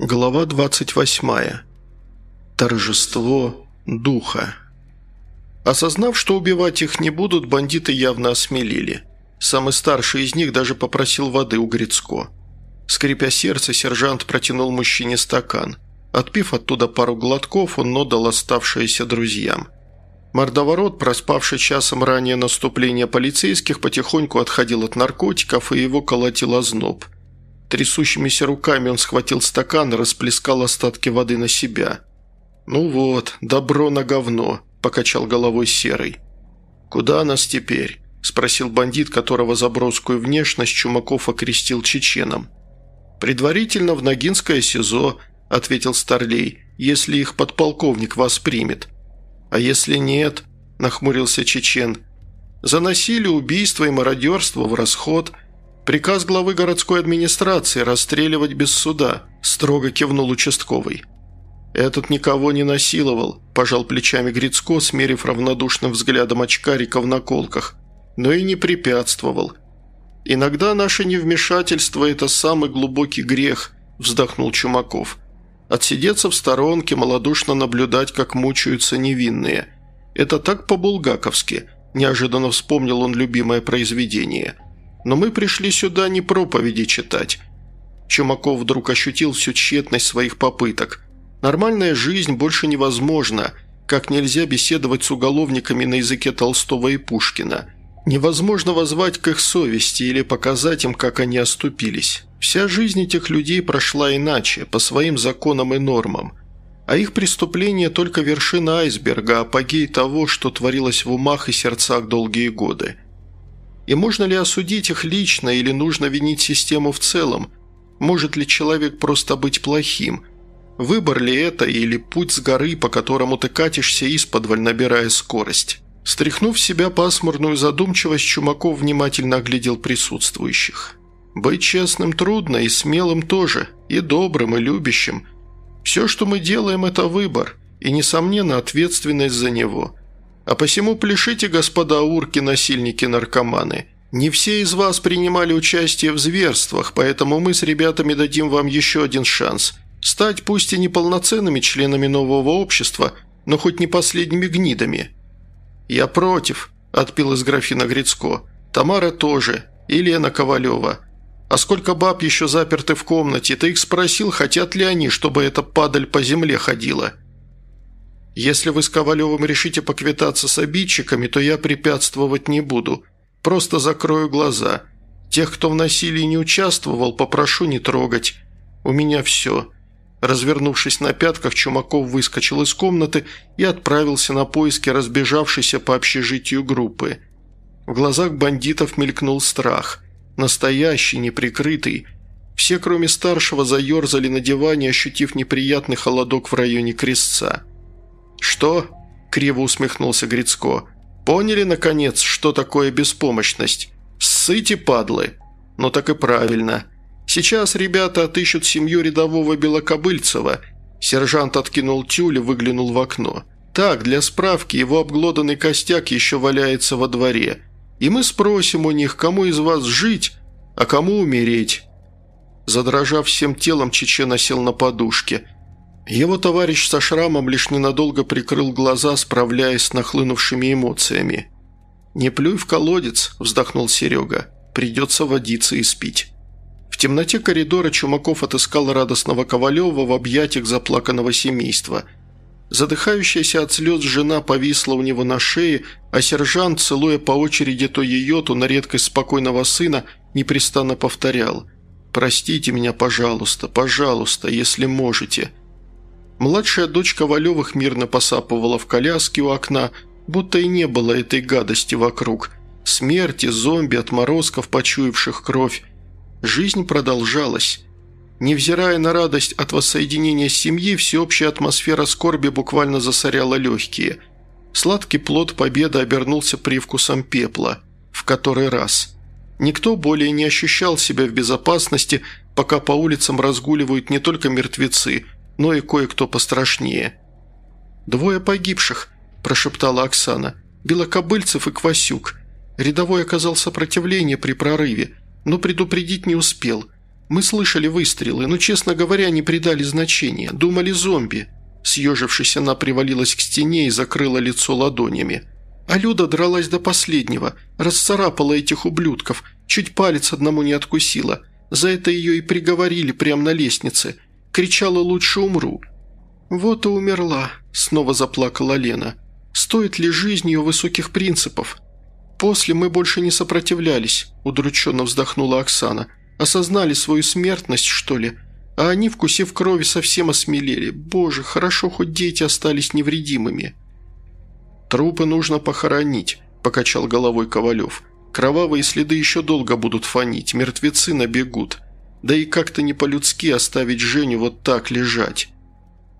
Глава 28. Торжество духа. Осознав, что убивать их не будут, бандиты явно осмелили. Самый старший из них даже попросил воды у Грицко. Скрипя сердце, сержант протянул мужчине стакан. Отпив оттуда пару глотков, он отдал оставшееся друзьям. Мордоворот, проспавший часом ранее наступления полицейских, потихоньку отходил от наркотиков, и его колотил озноб – Трясущимися руками он схватил стакан и расплескал остатки воды на себя. «Ну вот, добро на говно», – покачал головой Серый. «Куда нас теперь?» – спросил бандит, которого за броскую внешность Чумаков окрестил чеченом. «Предварительно в Ногинское СИЗО», – ответил Старлей, – «если их подполковник вас примет». «А если нет?» – нахмурился чечен. «За насилие, убийство и мародерство в расход – «Приказ главы городской администрации расстреливать без суда», – строго кивнул участковый. «Этот никого не насиловал», – пожал плечами Грицко, смерив равнодушным взглядом очкарика в наколках, но и не препятствовал. «Иногда наше невмешательство – это самый глубокий грех», – вздохнул Чумаков. «Отсидеться в сторонке, малодушно наблюдать, как мучаются невинные. Это так по-булгаковски», – неожиданно вспомнил он любимое произведение – но мы пришли сюда не проповеди читать». Чумаков вдруг ощутил всю тщетность своих попыток. «Нормальная жизнь больше невозможна, как нельзя беседовать с уголовниками на языке Толстого и Пушкина. Невозможно возвать к их совести или показать им, как они оступились. Вся жизнь этих людей прошла иначе, по своим законам и нормам. А их преступление только вершина айсберга, апогей того, что творилось в умах и сердцах долгие годы. И можно ли осудить их лично или нужно винить систему в целом? Может ли человек просто быть плохим? Выбор ли это или путь с горы, по которому ты катишься исподволь, набирая скорость? Стряхнув себя пасмурную задумчивость, Чумаков внимательно оглядел присутствующих. «Быть честным трудно, и смелым тоже, и добрым, и любящим. Все, что мы делаем, это выбор, и, несомненно, ответственность за него. А посему пляшите, господа урки, насильники, наркоманы. Не все из вас принимали участие в зверствах, поэтому мы с ребятами дадим вам еще один шанс. Стать пусть и неполноценными членами нового общества, но хоть не последними гнидами. «Я против», – отпил из графина Грицко. «Тамара тоже. И Ковалева. А сколько баб еще заперты в комнате? Ты их спросил, хотят ли они, чтобы эта падаль по земле ходила?» Если вы с Ковалевым решите поквитаться с обидчиками, то я препятствовать не буду. Просто закрою глаза. Тех, кто в насилии не участвовал, попрошу не трогать. У меня все». Развернувшись на пятках, Чумаков выскочил из комнаты и отправился на поиски разбежавшейся по общежитию группы. В глазах бандитов мелькнул страх. Настоящий, неприкрытый. Все, кроме старшего, заерзали на диване, ощутив неприятный холодок в районе крестца. «Что?» – криво усмехнулся Грицко. «Поняли, наконец, что такое беспомощность? Ссыте, падлы!» «Ну так и правильно. Сейчас ребята отыщут семью рядового Белокобыльцева». Сержант откинул тюль и выглянул в окно. «Так, для справки, его обглоданный костяк еще валяется во дворе. И мы спросим у них, кому из вас жить, а кому умереть». Задрожав всем телом, Чечена сел на подушке – его товарищ со шрамом лишь ненадолго прикрыл глаза, справляясь с нахлынувшими эмоциями. «Не плюй в колодец», – вздохнул Серега. «Придется водиться и спить». В темноте коридора Чумаков отыскал радостного Ковалева в объятиях заплаканного семейства. Задыхающаяся от слез жена повисла у него на шее, а сержант, целуя по очереди то ее, то на редкость спокойного сына, непрестанно повторял «Простите меня, пожалуйста, пожалуйста, если можете». Младшая дочь Ковалевых мирно посапывала в коляске у окна, будто и не было этой гадости вокруг. Смерти, зомби, отморозков, почуявших кровь. Жизнь продолжалась. Невзирая на радость от воссоединения семьи, всеобщая атмосфера скорби буквально засоряла легкие. Сладкий плод победы обернулся привкусом пепла. В который раз. Никто более не ощущал себя в безопасности, пока по улицам разгуливают не только мертвецы – но и кое-кто пострашнее. «Двое погибших», – прошептала Оксана. «Белокобыльцев и Квасюк. Рядовой оказал сопротивление при прорыве, но предупредить не успел. Мы слышали выстрелы, но, честно говоря, не придали значения. Думали зомби». Съежившись, она привалилась к стене и закрыла лицо ладонями. А Люда дралась до последнего, расцарапала этих ублюдков, чуть палец одному не откусила. За это ее и приговорили прямо на лестнице. Кричала «Лучше умру». «Вот и умерла», – снова заплакала Лена. «Стоит ли жизнь ее высоких принципов?» «После мы больше не сопротивлялись», – удрученно вздохнула Оксана. «Осознали свою смертность, что ли? А они, вкусив крови, совсем осмелели. Боже, хорошо, хоть дети остались невредимыми». «Трупы нужно похоронить», – покачал головой Ковалев. «Кровавые следы еще долго будут фонить, мертвецы набегут. Да и как-то не по-людски оставить Женю вот так лежать».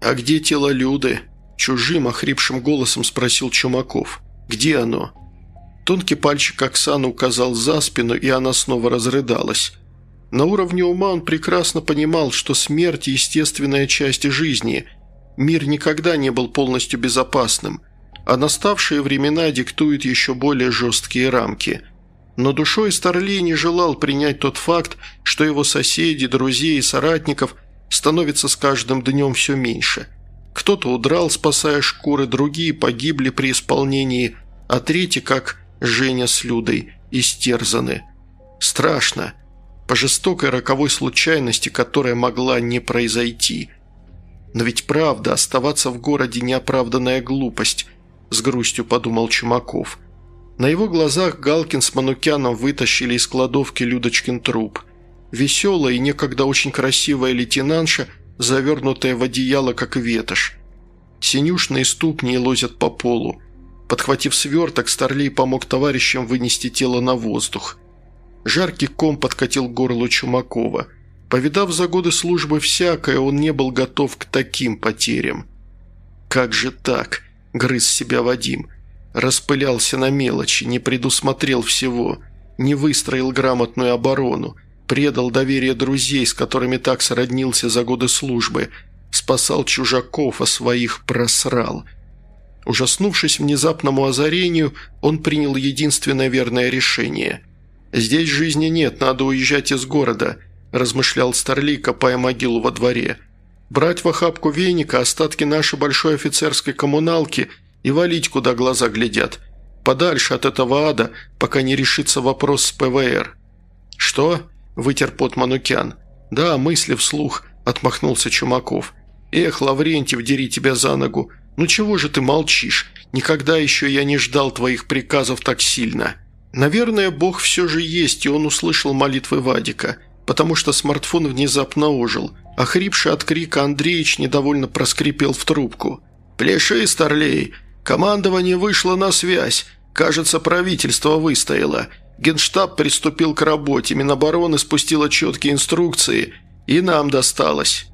«А где тело Люды?» – чужим, охрипшим голосом спросил Чумаков. «Где оно?» Тонкий пальчик Оксаны указал за спину, и она снова разрыдалась. На уровне ума он прекрасно понимал, что смерть – естественная часть жизни. Мир никогда не был полностью безопасным, а наставшие времена диктуют еще более жесткие рамки. Но душой Старлей не желал принять тот факт, что его соседи, друзей и соратников становится с каждым днем все меньше. Кто-то удрал, спасая шкуры, другие погибли при исполнении, а третьи, как Женя с Людой, истерзаны. Страшно – по жестокой роковой случайности, которая могла не произойти. Но ведь правда, оставаться в городе – неоправданная глупость, с грустью подумал Чумаков. На его глазах Галкин с Манукяном вытащили из кладовки Людочкин труп. Веселая и некогда очень красивая лейтенантша, завернутая в одеяло, как ветошь. Синюшные ступни лозят по полу. Подхватив сверток, Старлей помог товарищам вынести тело на воздух – Жаркий ком подкатил горло Чумакова. Повидав за годы службы всякое, он не был готов к таким потерям. «Как же так?» – грыз себя Вадим. Распылялся на мелочи, не предусмотрел всего, не выстроил грамотную оборону, предал доверие друзей, с которыми так сроднился за годы службы, спасал чужаков, а своих просрал. Ужаснувшись внезапному озарению, он принял единственное верное решение – «Здесь жизни нет, надо уезжать из города», – размышлял Старли, копая могилу во дворе. «Брать в охапку веника остатки нашей большой офицерской коммуналки и валить, куда глаза глядят. Подальше от этого ада, пока не решится вопрос с ПВР». «Что?» – вытер пот Манукян. «Да, мысли вслух», – отмахнулся Чумаков. «Эх, Лаврентьев, дери тебя за ногу. Ну чего же ты молчишь? Никогда еще я не ждал твоих приказов так сильно». Наверное, Бог все же есть, и он услышал молитвы Вадика, потому что смартфон внезапно ожил. Охрипший от крика Андреич недовольно проскрипел в трубку. «Пляши, старлей! Командование вышло на связь. Кажется, правительство выстояло. Генштаб приступил к работе, Минобороны спустила четкие инструкции, и нам досталось».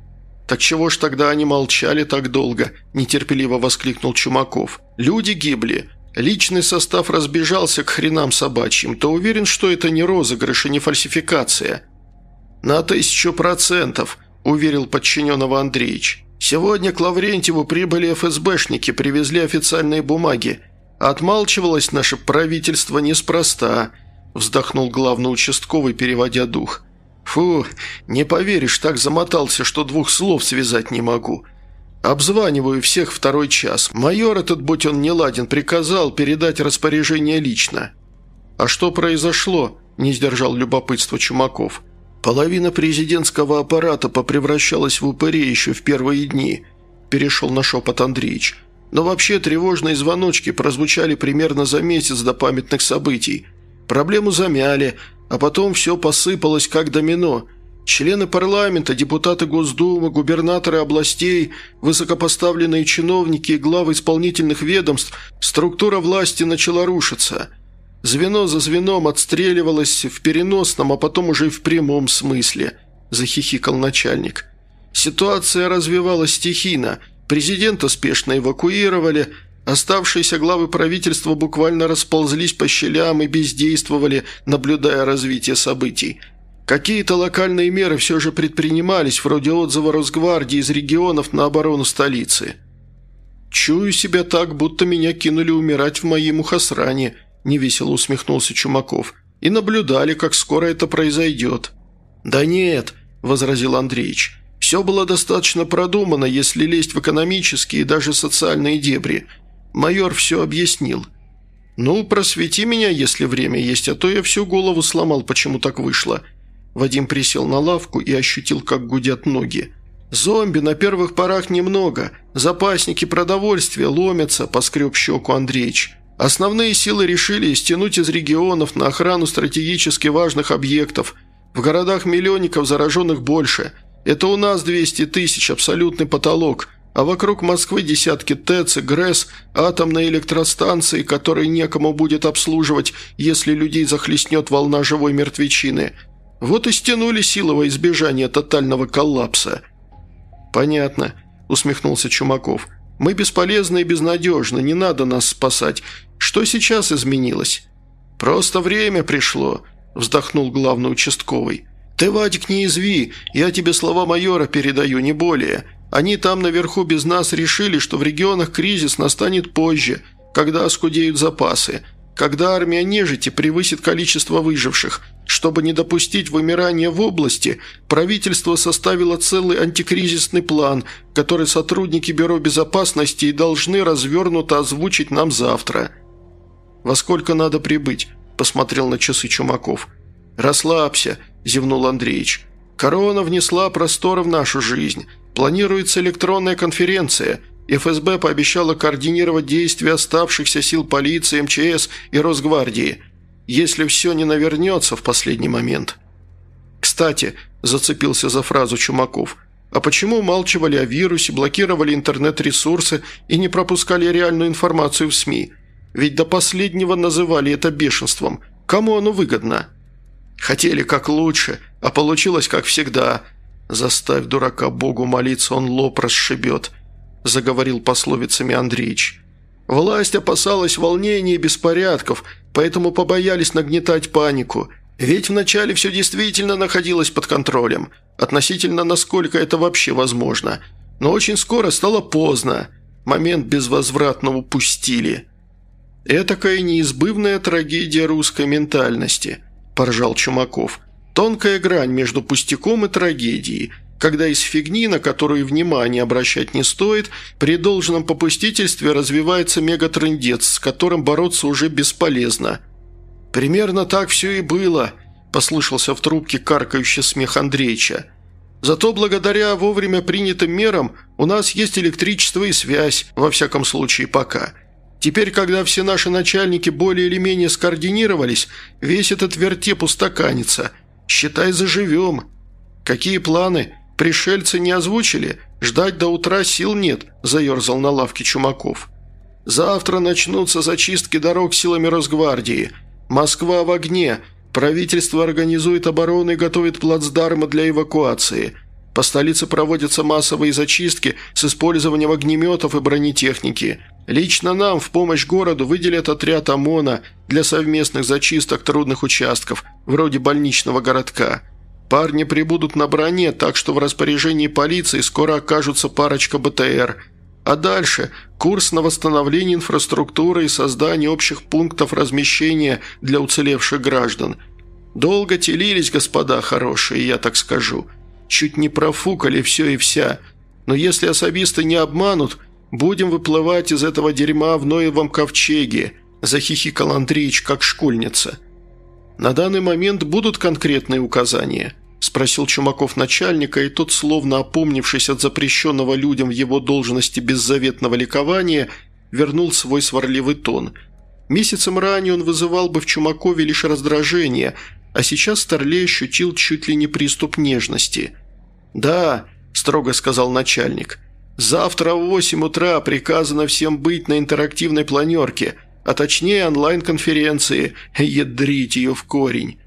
«Так чего ж тогда они молчали так долго?» – нетерпеливо воскликнул Чумаков. «Люди гибли. Личный состав разбежался к хренам собачьим, то уверен, что это не розыгрыш и не фальсификация. «На тысячу процентов», – уверил подчиненного Андреевич. «Сегодня к Лаврентьеву прибыли ФСБшники, привезли официальные бумаги. Отмалчивалось наше правительство неспроста», – вздохнул главный участковый, переводя дух. «Фу, не поверишь, так замотался, что двух слов связать не могу. Обзваниваю всех второй час. Майор этот, будь он не ладен, приказал передать распоряжение лично». «А что произошло?» – не сдержал любопытство Чумаков. «Половина президентского аппарата попревращалась в упыре еще в первые дни», – перешел на шепот Андреевич. «Но вообще тревожные звоночки прозвучали примерно за месяц до памятных событий. Проблему замяли, а потом все посыпалось как домино – Члены парламента, депутаты Госдумы, губернаторы областей, высокопоставленные чиновники и главы исполнительных ведомств, структура власти начала рушиться. Звено за звеном отстреливалось в переносном, а потом уже и в прямом смысле, захихикал начальник. Ситуация развивалась стихийно, президента спешно эвакуировали, оставшиеся главы правительства буквально расползлись по щелям и бездействовали, наблюдая развитие событий – Какие-то локальные меры все же предпринимались, вроде отзыва Росгвардии из регионов на оборону столицы. «Чую себя так, будто меня кинули умирать в моей мухосране», – невесело усмехнулся Чумаков. «И наблюдали, как скоро это произойдет». «Да нет, – возразил Андреевич. «Все было достаточно продумано, если лезть в экономические и даже социальные дебри. Майор все объяснил». «Ну, просвети меня, если время есть, а то я всю голову сломал, почему так вышло». Вадим присел на лавку и ощутил, как гудят ноги. «Зомби на первых порах немного. Запасники продовольствия ломятся», – поскреб щеку Андреич. «Основные силы решили стянуть из регионов на охрану стратегически важных объектов. В городах-миллионников зараженных больше. Это у нас 200 тысяч, абсолютный потолок а вокруг Москвы десятки ТЭЦ ГРЭС, атомные электростанции, которые некому будет обслуживать, если людей захлестнет волна живой мертвечины. Вот и стянули силы во избежание тотального коллапса». «Понятно», – усмехнулся Чумаков. «Мы бесполезны и безнадежны, не надо нас спасать. Что сейчас изменилось?» «Просто время пришло», – вздохнул главный участковый. «Ты, Вадик, не изви, я тебе слова майора передаю, не более. Они там наверху без нас решили, что в регионах кризис настанет позже, когда оскудеют запасы, когда армия нежити превысит количество выживших. Чтобы не допустить вымирания в области, правительство составило целый антикризисный план, который сотрудники Бюро безопасности и должны развернуто озвучить нам завтра. «Во сколько надо прибыть?» – посмотрел на часы Чумаков. «Расслабься», – зевнул Андреевич. «Корона внесла простор в нашу жизнь». Планируется электронная конференция. ФСБ пообещала координировать действия оставшихся сил полиции, МЧС и Росгвардии, если все не навернется в последний момент. Кстати, зацепился за фразу Чумаков, а почему умалчивали о вирусе, блокировали интернет-ресурсы и не пропускали реальную информацию в СМИ? Ведь до последнего называли это бешенством. Кому оно выгодно? Хотели как лучше, а получилось как всегда – «Заставь дурака Богу молиться, он лоб расшибет», – заговорил пословицами Андреич. «Власть опасалась волнений и беспорядков, поэтому побоялись нагнетать панику. Ведь вначале все действительно находилось под контролем, относительно насколько это вообще возможно. Но очень скоро стало поздно. Момент безвозвратно упустили». «Этакая неизбывная трагедия русской ментальности», – поржал Чумаков – Тонкая грань между пустяком и трагедией, когда из фигни, на которую внимание обращать не стоит, при должном попустительстве развивается мегатрендец, с которым бороться уже бесполезно. «Примерно так все и было», – послышался в трубке каркающий смех Андреича. «Зато благодаря вовремя принятым мерам у нас есть электричество и связь, во всяком случае пока». Теперь, когда все наши начальники более или менее скоординировались, весь этот вертеп устаканится, Считай, заживем. Какие планы? Пришельцы не озвучили? Ждать до утра сил нет», – заерзал на лавке Чумаков. «Завтра начнутся зачистки дорог силами Росгвардии. Москва в огне. Правительство организует оборону и готовит плацдармы для эвакуации. По столице проводятся массовые зачистки с использованием огнеметов и бронетехники. Лично нам в помощь городу выделят отряд ОМОНа для совместных зачисток трудных участков, вроде больничного городка. Парни прибудут на броне, так что в распоряжении полиции скоро окажутся парочка БТР. А дальше курс на восстановление инфраструктуры и создание общих пунктов размещения для уцелевших граждан. Долго телились, господа хорошие, я так скажу. Чуть не профукали все и вся. Но если особисты не обманут, будем выплывать из этого дерьма в Ноевом ковчеге», – захихикал Андреич, как школьница. «На данный момент будут конкретные указания?» – спросил Чумаков начальника, и тот, словно опомнившись от запрещенного людям в его должности беззаветного ликования, вернул свой сварливый тон. Месяцем ранее он вызывал бы в Чумакове лишь раздражение, а сейчас Старлей ощутил чуть ли не приступ нежности. «Да», – строго сказал начальник, – «завтра в восемь утра приказано всем быть на интерактивной планерке – а точнее онлайн-конференции. Ядрить ее в корень».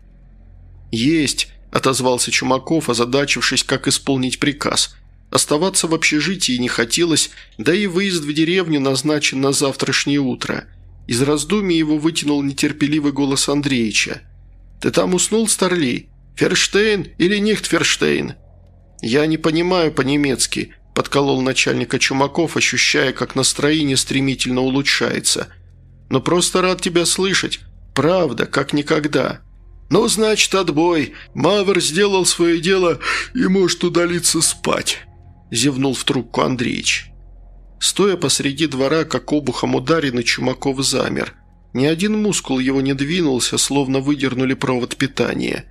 «Есть», – отозвался Чумаков, озадачившись, как исполнить приказ. Оставаться в общежитии не хотелось, да и выезд в деревню назначен на завтрашнее утро. Из раздумий его вытянул нетерпеливый голос Андреича. «Ты там уснул, Старлей? Ферштейн или Нихтферштейн?» «Я не понимаю по-немецки», – подколол начальника Чумаков, ощущая, как настроение стремительно улучшается – но просто рад тебя слышать. Правда, как никогда». «Ну, значит, отбой. Мавр сделал свое дело и может удалиться спать», – зевнул в трубку Андреич. Стоя посреди двора, как обухом ударенный, Чумаков замер. Ни один мускул его не двинулся, словно выдернули провод питания.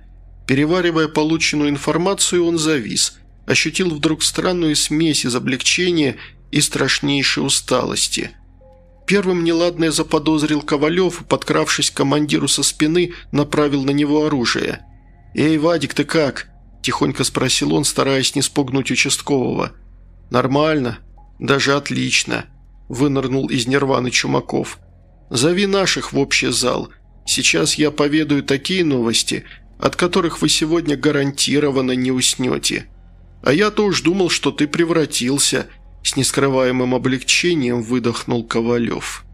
Переваривая полученную информацию, он завис. Ощутил вдруг странную смесь из облегчения и страшнейшей усталости – Первым неладное заподозрил Ковалев и, подкравшись к командиру со спины, направил на него оружие. «Эй, Вадик, ты как?» – тихонько спросил он, стараясь не спугнуть участкового. «Нормально. Даже отлично», – вынырнул из нирваны Чумаков. «Зови наших в общий зал. Сейчас я поведаю такие новости, от которых вы сегодня гарантированно не уснете. А я-то уж думал, что ты превратился», – с нескрываемым облегчением выдохнул Ковалев.